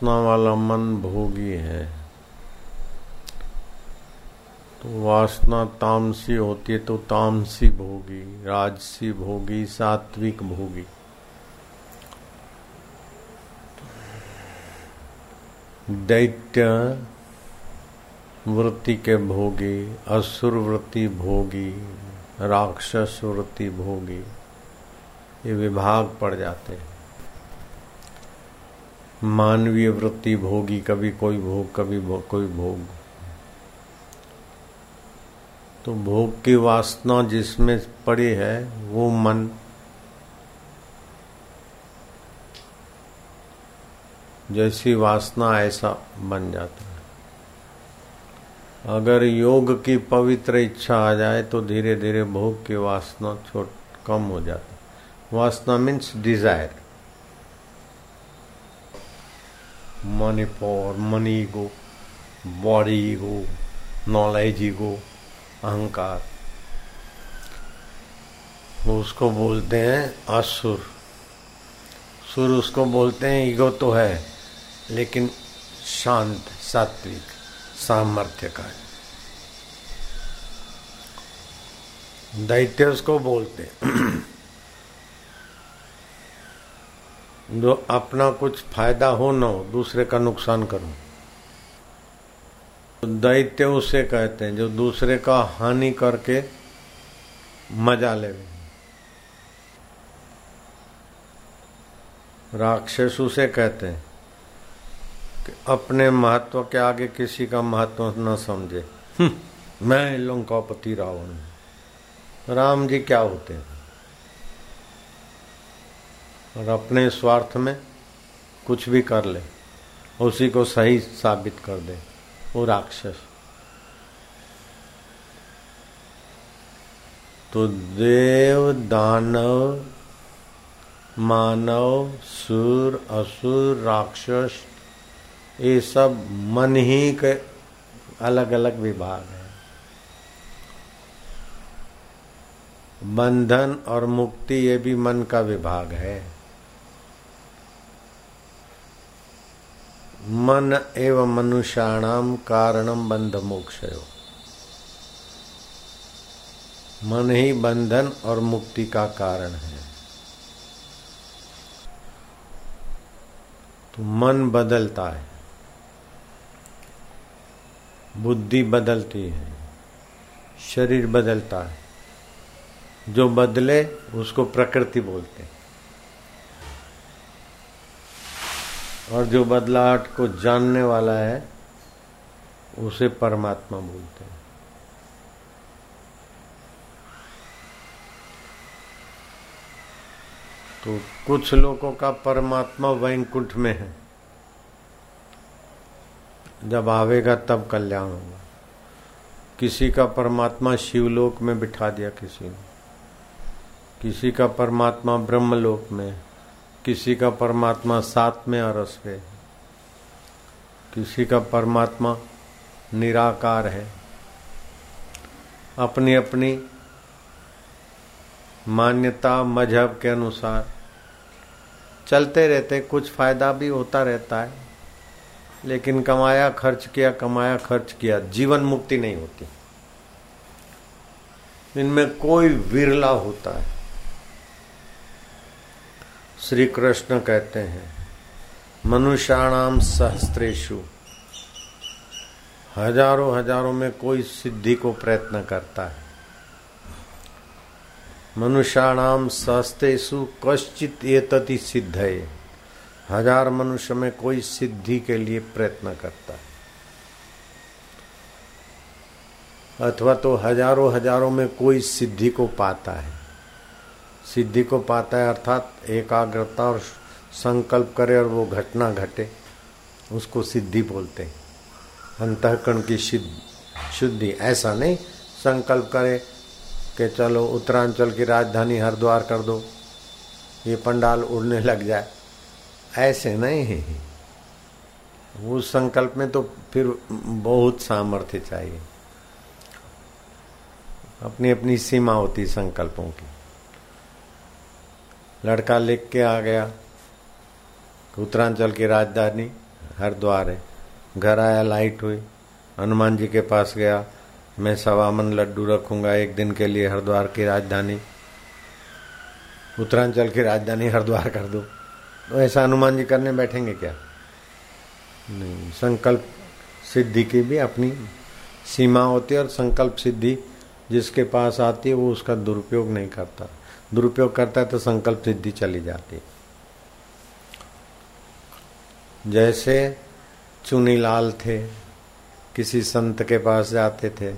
वासना वाला मन भोगी है। तो वासना तामसी होती है तो तामसी भोगी, राजसी भोगी, सात्विक भोगी। दैत्य वृत्ति के भोगी, असुर वृत्ति भोगी, राक्षस वृत्ति भोगी, ये विभाग पड़ जाते हैं। मानवीय वृत्ति भोगी कभी कोई भोग कभी भोग, कोई भोग। तो भोग की वासना जिसमें पड़ी है वो मन। जैसी वासना ऐसा बन जाता है। अगर योग की पवित्र इच्छा आ जाए तो धीरे धीरे भोग की वासना छोट कम हो जाता वासना means desire money power money ego body ego knowledge ego अहंकार उसको बोलते हैं असुर। सुर उसको बोलते हैं ईगो तो है, लेकिन शांत, सात्विक सामर्थ्य का है दैत्य उसको बोलते जो अपना कुछ फ़ायदा हो ना हो दूसरे का नुकसान करो। तो दैत्य उसे कहते हैं जो दूसरे का हानि करके मज़ा ले राक्षस उसे कहते हैं कि अपने महत्व के आगे किसी का महत्व न समझे। हम्म, मैं लंकापति रावण राम जी क्या होते हैं? और अपने स्वार्थ में कुछ भी कर ले, उसी को सही साबित कर दे, वो राक्षस। तो देव दानव, मानव, सुर, असुर, राक्षस, ये सब मन ही के अलग अलग विभाग है। बंधन और मुक्ति ये भी मन का विभाग है। मन एवं मनुष्याणाम कारणम बंध मोक्ष मन ही बंधन और मुक्ति का कारण है। तो मन बदलता है। बुद्धि बदलती है। शरीर बदलता है। जो बदले, उसको प्रकृति बोलते हैं। और जो बदलाहट को जानने वाला है, उसे परमात्मा बोलते हैं। तो कुछ लोगों का परमात्मा वैंकुंठ में है। जब आवेगा तब कल्याण होगा। किसी का परमात्मा शिवलोक में बिठा दिया किसी ने। किसी का परमात्मा ब्रह्मलोक में किसी का परमात्मा सात में अरस है, किसी का परमात्मा निराकार है। अपनी अपनी मान्यता, मज़हब के अनुसार चलते रहते कुछ फ़ायदा भी होता रहता है, लेकिन कमाया खर्च किया, कमाया खर्च किया, जीवन मुक्ति नहीं होती। इनमें कोई विरला होता है। श्री कृष्ण कहते हैं मनुष्याणाम सहस्त्रेशु हज़ारों हज़ारों में कोई सिद्धि को प्रयत्न करता है। मनुष्याणाम सहस्तेषु कश्चित ये तति सिद्ध है, हज़ार मनुष्य में कोई सिद्धि के लिए प्रयत्न करता है। अथवा तो हज़ारों हज़ारों में कोई सिद्धि को पाता है। सिद्धि को पाता है, अर्थात एकाग्रता और संकल्प करे और वो घटना घटे, उसको सिद्धि बोलते हैं। अंतकरण की शुद्धि, ऐसा नहीं, संकल्प करे कि चलो उत्तरांचल की राजधानी हरिद्वार कर दो, ये पंडाल उड़ने लग जाए। ऐसे नहीं है। उस संकल्प में तो फिर बहुत सामर्थ्य चाहिए। अपनी अपनी सीमा होती संकल्पों की। लड़का लिख के आ गया। उत्तरांचल की राजधानी हरिद्वार है। घर आया, लाइट हुई। हनुमान जी के पास गया। मैं सवामन लड्डू रखूँगा एक दिन के लिए हरिद्वार की राजधानी। उत्तरांचल की राजधानी हरिद्वार कर दो। तो ऐसा हनुमान जी करने बैठेंगे क्या? नहीं, संकल्प सिद्धि की भी अपनी सीमा होती है और संकल्प सिद्धि जिसके पास आती है, वो उसका दुरुपयोग नहीं करता। दुरुपयोग करता है तो संकल्प सिद्धि चली जाती है। जैसे चुनीलाल थे, किसी संत के पास जाते थे,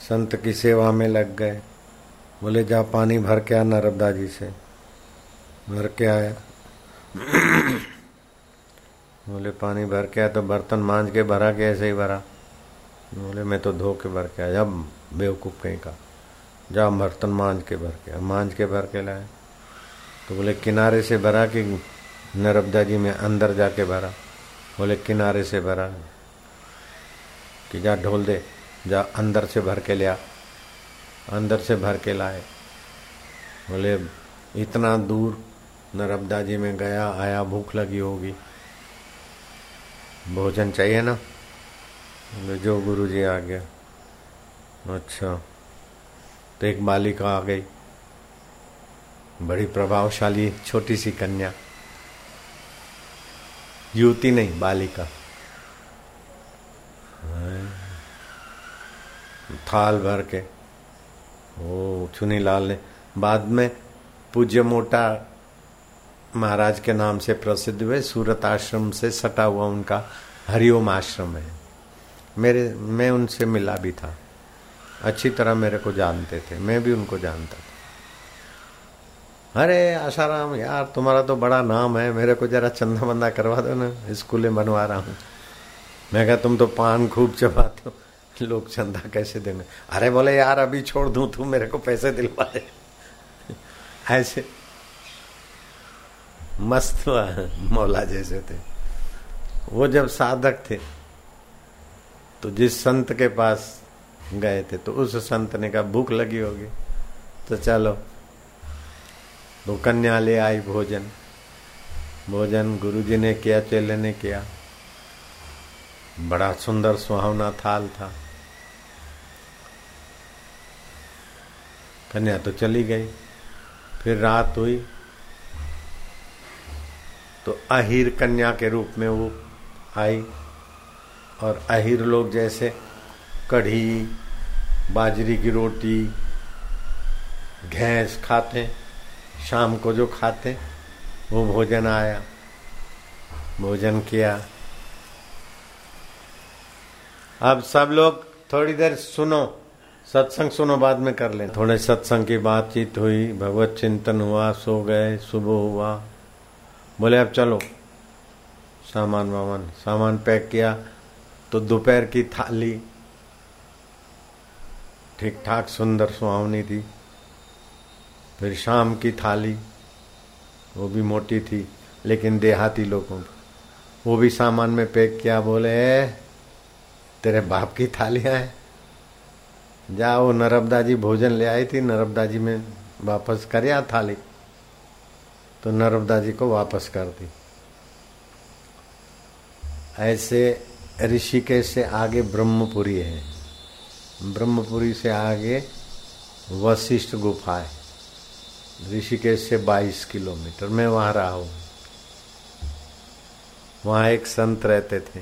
संत की सेवा में लग गए। बोले, जा पानी भर के आ नर्मदा जी से। भर के आया। बोले, पानी भर के आया तो बर्तन मांझ के भरा के ऐसे ही भरा? बोले, मैं तो धो के भर के आया। जब बेवकूफ़ कहीं का। जा बर्तन मांझ के भर के। मांझ के भर के लाए। तो बोले, किनारे से भरा कि नर्मदा जी में अंदर जाके भरा? बोले, किनारे से भरा। कि जा ढोल दे, जा अंदर से भर के लिया। अंदर से भर के लाए। बोले, इतना दूर नर्मदा जी में गया, आया, भूख लगी होगी। भोजन चाहिए ना? जो गुरु जी आ गया। अच्छा। तो एक बालिका आ गई। बड़ी प्रभावशाली छोटी सी कन्या। युवती नहीं, बालिका। थाल भर के। ओ चुनी लाल ने बाद में पूज्य मोटा महाराज के नाम से प्रसिद्ध हुए, सूरत आश्रम से सटा हुआ उनका हरिओम आश्रम है। मेरे, मैं उनसे मिला भी था। अच्छी तरह मेरे को जानते थे, मैं भी उनको जानता था। अरे आशाराम, यार तुम्हारा तो बड़ा नाम है, मेरे को जरा चंदा बंदा करवा दो ना, स्कूल बनवा रहा हूँ। मैं कहा, तुम तो पान खूब चबाते हो, लोग चंदा कैसे देंगे? अरे बोले, यार अभी छोड़ दूँ तू मेरे को पैसे दिलवा दे। ऐसे। मस्त मौला जैसे थे। वो जब साधक थे तो जिस संत के पास गए थे तो उस संत ने कहा, भूख लगी होगी। तो चलो तो कन्या ले आई भोजन। भोजन गुरुजी ने किया, चेले ने किया। बड़ा सुंदर सुहावना थाल था। कन्या तो चली गई। फिर रात हुई। तो अहिर कन्या के रूप में वो आई। और अहिर लोग जैसे कढ़ी बाजरी की रोटी, घैंस खाते, शाम को जो खाते, वो भोजन आया, भोजन किया। अब सब लोग थोड़ी देर सुनो, सत्संग सुनो, बाद में कर ले। थोड़े सत्संग की बातचीत हुई, भगवत चिंतन हुआ, सो गए, सुबह हुआ। बोले, अब चलो। सामान वामान, सामान पैक किया तो दोपहर की थाली ठीक ठाक सुंदर सुहावनी थी। फिर शाम की थाली, वो भी मोटी थी, लेकिन देहाती लोगों वो भी सामान में पैक किया, बोले तेरे बाप की थालियाँ हैं। जाओ नर्मदा जी भोजन ले आई थी नर्मदा जी में वापस कर या थाली। तो नर्मदा जी को वापस कर दी। ऐसे ऋषिकेश से आगे ब्रह्मपुरी है। ब्रह्मपुरी से आगे वशिष्ठ गुफा है। ऋषिकेश से 22 किलोमीटर। मैं वहाँ रहा हूँ। वहाँ एक संत रहते थे।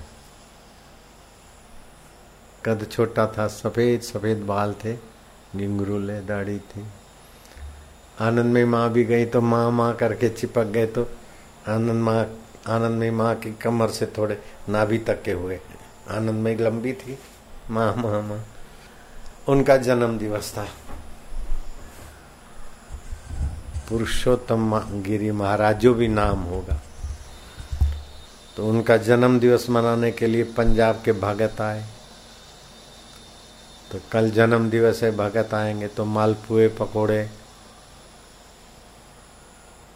कद छोटा था, सफ़ेद सफ़ेद बाल थे गिंगरूले दाढ़ी थी। आनंद में माँ भी गई तो माँ माँ करके चिपक गए तो आनंद माँ, आनंद में माँ की कमर से थोड़े नाभि तक के हुए। आनंद में लंबी थी। माँ माँ माँ। उनका जन्म दिवस था। पुरुषोत्तम गिरी महाराज जो भी नाम होगा। तो उनका जन्म दिवस मनाने के लिए पंजाब के भगत आए। तो कल जन्म दिवस है, भगत आएँगे तो मालपुए पकोड़े,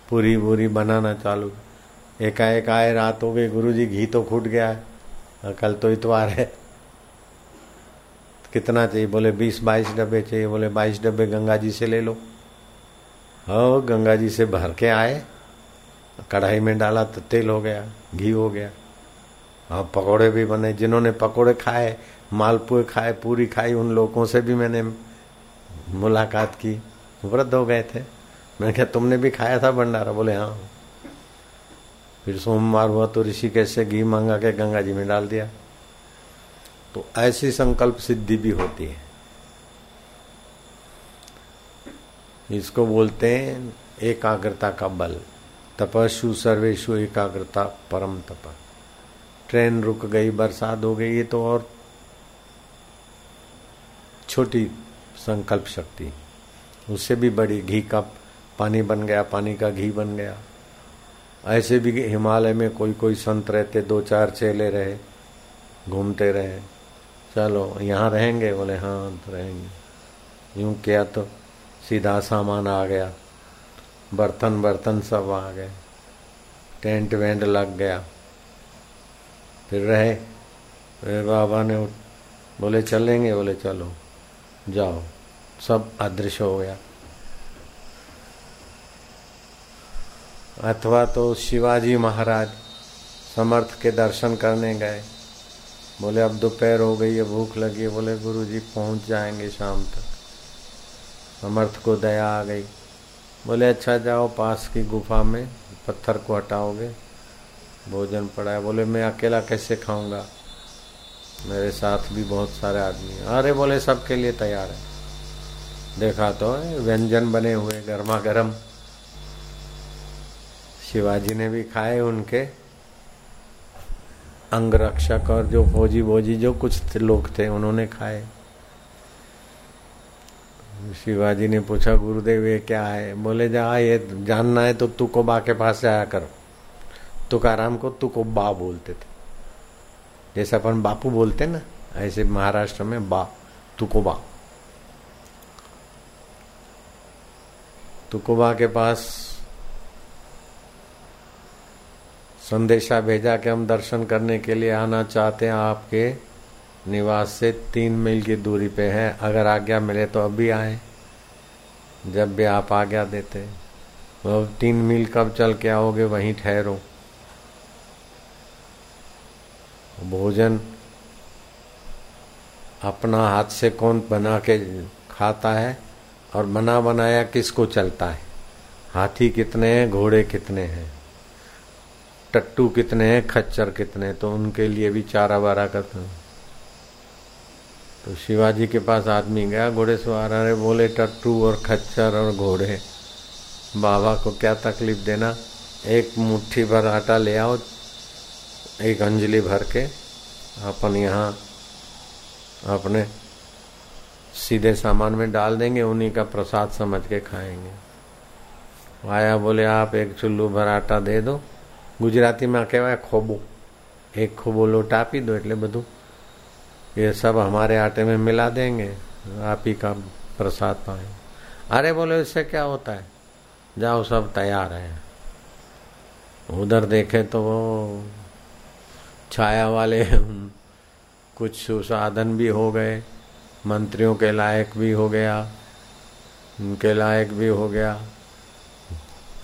पूरी पूरी बनाना चालू। एकाएक आए, रात हो गई गुरु जी घी तो फूट गया कल तो इतवार है। कितना चाहिए? बोले, बीस, बाईस डब्बे चाहिए। बोले, बाईस डब्बे गंगा जी से ले लो। हो गंगा जी से भर के आए। कढ़ाई में डाला तो तेल हो गया, घी हो गया। और पकोड़े भी बने। जिन्होंने पकोड़े खाए, मालपुए खाए, पूरी खाई, उन लोगों से भी मैंने मुलाकात की। वृद्ध हो गए थे। मैंने कहा, तुमने भी खाया था भंडारा? बोले हाँ। फिर सोमवार हुआ तो ऋषि कैसे घी मांगा के गंगा जी में डाल दिया। तो ऐसी संकल्प सिद्धि भी होती है। इसको बोलते हैं एकाग्रता का बल। तपस्ु सर्वेशु एकाग्रता परम तप। ट्रेन रुक गई, बरसात हो गई, ये तो और छोटी संकल्प शक्ति। उससे भी बड़ी घी का पानी बन गया, पानी का घी बन गया। ऐसे भी हिमालय में कोई कोई संत रहते दो चार चेले रहे, घूमते रहे। चलो, यहाँ रहेंगे? बोले हाँ तो रहेंगे। यूँ किया तो सीधा सामान आ गया। बर्तन बर्तन सब आ गए। टेंट वेंट लग गया। फिर रहे। फिर बाबा ने बोले, चलेंगे? बोले, चलो, जाओ। सब अदृश्य हो गया। अथवा तो शिवाजी महाराज समर्थ के दर्शन करने गए। बोले, अब दोपहर हो गई है भूख लगी है। बोले गुरु जी पहुँच जाएँगे शाम तक। समर्थ को दया आ गई। बोले अच्छा जाओ पास की गुफा में, पत्थर को हटाओगे, भोजन पड़ा है। बोले, मैं अकेला कैसे खाऊँगा? मेरे साथ भी बहुत सारे आदमी हैं। अरे, बोले, सबके लिए तैयार है। देखा तो व्यंजन बने हुए गर्मा गर्म शिवाजी ने भी खाए उनके। अंगरक्षक और जो फौजी भोजी जो कुछ लोग थे, उन्होंने खाए। शिवाजी ने पूछा, गुरुदेव, ये क्या है? बोले, जा, ये जानना है तो तू को पास आया करो। तुकाराम को तू को बा बोलते थे। जैसे अपन बापू बोलते ना, ऐसे महाराष्ट्र में बा तू को बा तुकोबा के पास संदेशा भेजा कि हम दर्शन करने के लिए आना चाहते हैं। आपके निवास से तीन मील की दूरी पे है। अगर आज्ञा मिले तो अभी आए। जब भी आप आज्ञा देते। तो तीन मील कब चल के आओगे वहीं ठहरो। भोजन अपना हाथ से कौन बना के खाता है और बना बनाया किसको चलता है? हाथी कितने हैं? घोड़े कितने हैं? टट्टू कितने हैं, खच्चर कितने तो उनके लिए भी चारा वारा करते हैं। तो शिवाजी के पास आदमी गया, घोड़े सवार अरे बोले, टट्टू और खच्चर और घोड़े, बाबा को क्या तकलीफ़ देना? एक मुट्ठी भर आटा ले आओ, एक अंजलि भर के, अपन यहाँ अपने सीधे सामान में डाल देंगे, उन्हीं का प्रसाद समझ के खाएँगे। आया, बोले, आप एक चुल्लू भर आटा दे दो गुजराती में કહેવાય ખોબો एक खोबो लोट आप ही दो એટલે બધું ये सब हमारे आटे में मिला देंगे आप ही का प्रसाद पाए अरे बोले इससे क्या होता है जाओ सब तैयार है उधर देखे तो वो छाया वाले कुछ साधन भी हो गए मंत्रियों के लायक भी हो गया उनके लायक भी हो गया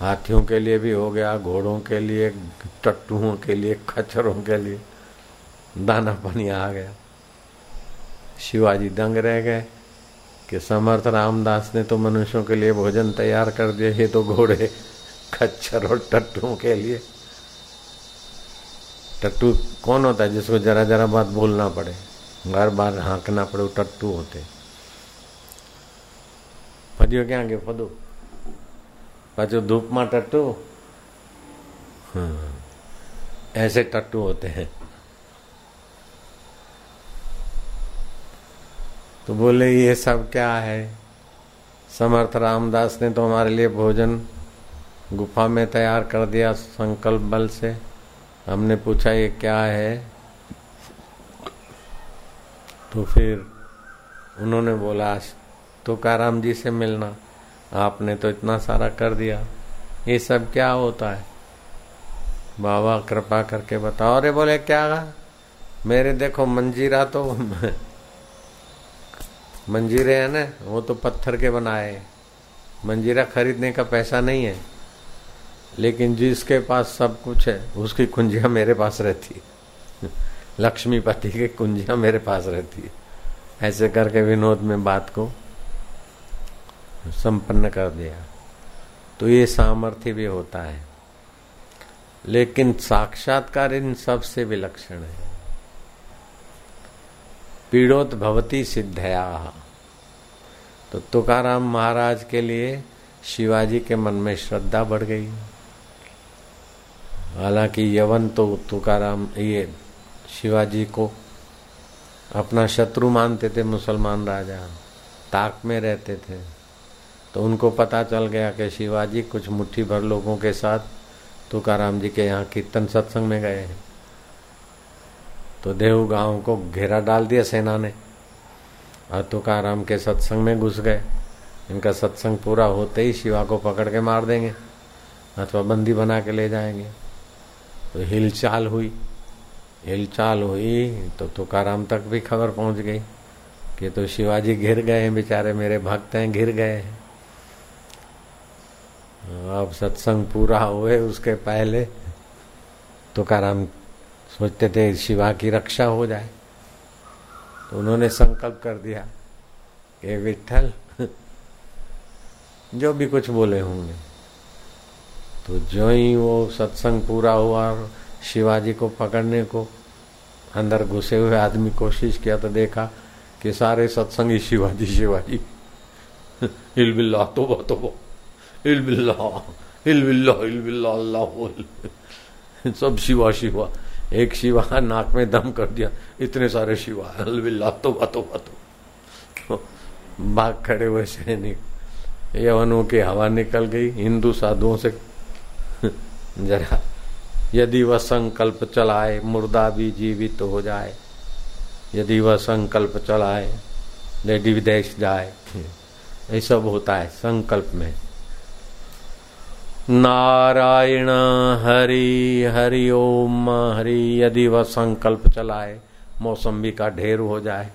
हाथियों के लिए भी हो गया, घोड़ों के लिए, टट्टुओं के लिए, खच्चरों के लिए। दाना पानी आ गया। शिवाजी दंग रह गए कि समर्थ रामदास ने तो मनुष्यों के लिए भोजन तैयार कर दिया ये तो घोड़े, खच्चर और टट्टुओं के लिए। टट्टू कौन होता है जिसको जरा जरा बात बोलना पड़े? बार बार हाँकना पड़े, वो टट्टू होते। फदियो क्या आगे फदो पाचो धूप में टट्टू? हाँ। ऐसे टट्टू होते हैं। तो बोले, ये सब क्या है? समर्थ रामदास ने तो हमारे लिए भोजन गुफा में तैयार कर दिया संकल्प बल से। हमने पूछा, ये क्या है? तो फिर उन्होंने बोला तो काराम जी से मिलना। आपने तो इतना सारा कर दिया। ये सब क्या होता है? बाबा कृपा करके बताओ। अरे बोले, क्या मेरे देखो, मंजीरा तो मंजीरे है ना, वो तो पत्थर के बनाए मंजीरा खरीदने का पैसा नहीं है, लेकिन जिसके पास सब कुछ है, उसकी कुंजिया मेरे पास रहती है। लक्ष्मीपति की कुंजिया मेरे पास रहती है। ऐसे करके विनोद में बात को संपन्न कर दिया। तो ये सामर्थ्य भी होता है। लेकिन साक्षात्कार इन सबसे विलक्षण है। पीड़ोत भवती सिद्धया। तो तुकाराम महाराज के लिए शिवाजी के मन में श्रद्धा बढ़ गई। हालाँकि यवन तो तुकाराम, ये शिवाजी को अपना शत्रु मानते थे, मुसलमान राजा, ताक में रहते थे। तो उनको पता चल गया कि शिवाजी कुछ मुट्ठी भर लोगों के साथ तुकाराम जी के यहाँ कीर्तन सत्संग में गए हैं। तो देव गाँव को घेरा डाल दिया सेना ने और तुकाराम के सत्संग में घुस गए। इनका सत्संग पूरा होते ही शिवा को पकड़ के मार देंगे अथवा बंदी बना के ले जाएँगे। तो हिलचाल हुई। हिलचाल हुई तो तुकाराम तक भी खबर पहुँच गई कि तो शिवाजी घिर गए हैं बेचारे, मेरे भक्त हैं, घिर गए हैं। अब सत्संग पूरा हुए उसके पहले तुकाराम सोचते थे शिवा की रक्षा हो जाए। तो उन्होंने संकल्प कर दिया कि विठल जो भी कुछ बोले होंगे। तो जो ही वो सत्संग पूरा हुआ और शिवाजी को पकड़ने को अंदर घुसे हुए आदमी कोशिश किया तो देखा कि सारे सत्संगी शिवाजी शिवाजी। हिल बिल्ला तो तो हिल अल्लाह सब शिवा शिवा। एक शिवा नाक में दम कर दिया। इतने सारे शिवा हिल बिल्ला तो तो तो बाघ खड़े हुए सैनिक। यवनों की हवा निकल गई। हिंदू साधुओं से। जरा, यदि वह संकल्प चलाए, मुर्दा भी जीवित तो हो जाए। यदि वह संकल्प चलाए, लेडी विदेश जाए। ये सब होता है संकल्प में। नारायण हरि हरि ओम हरि यदि वह संकल्प चलाए, मौसम भी का ढेर हो जाए।